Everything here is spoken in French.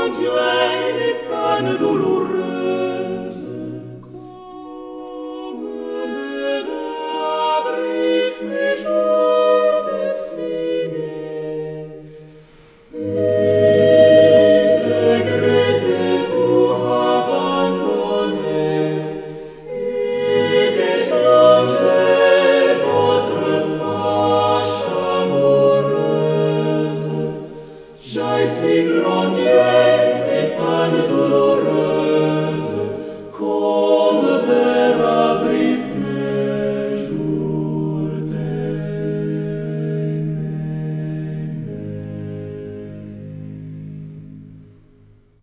graduelles et peines douloureuses, si grandie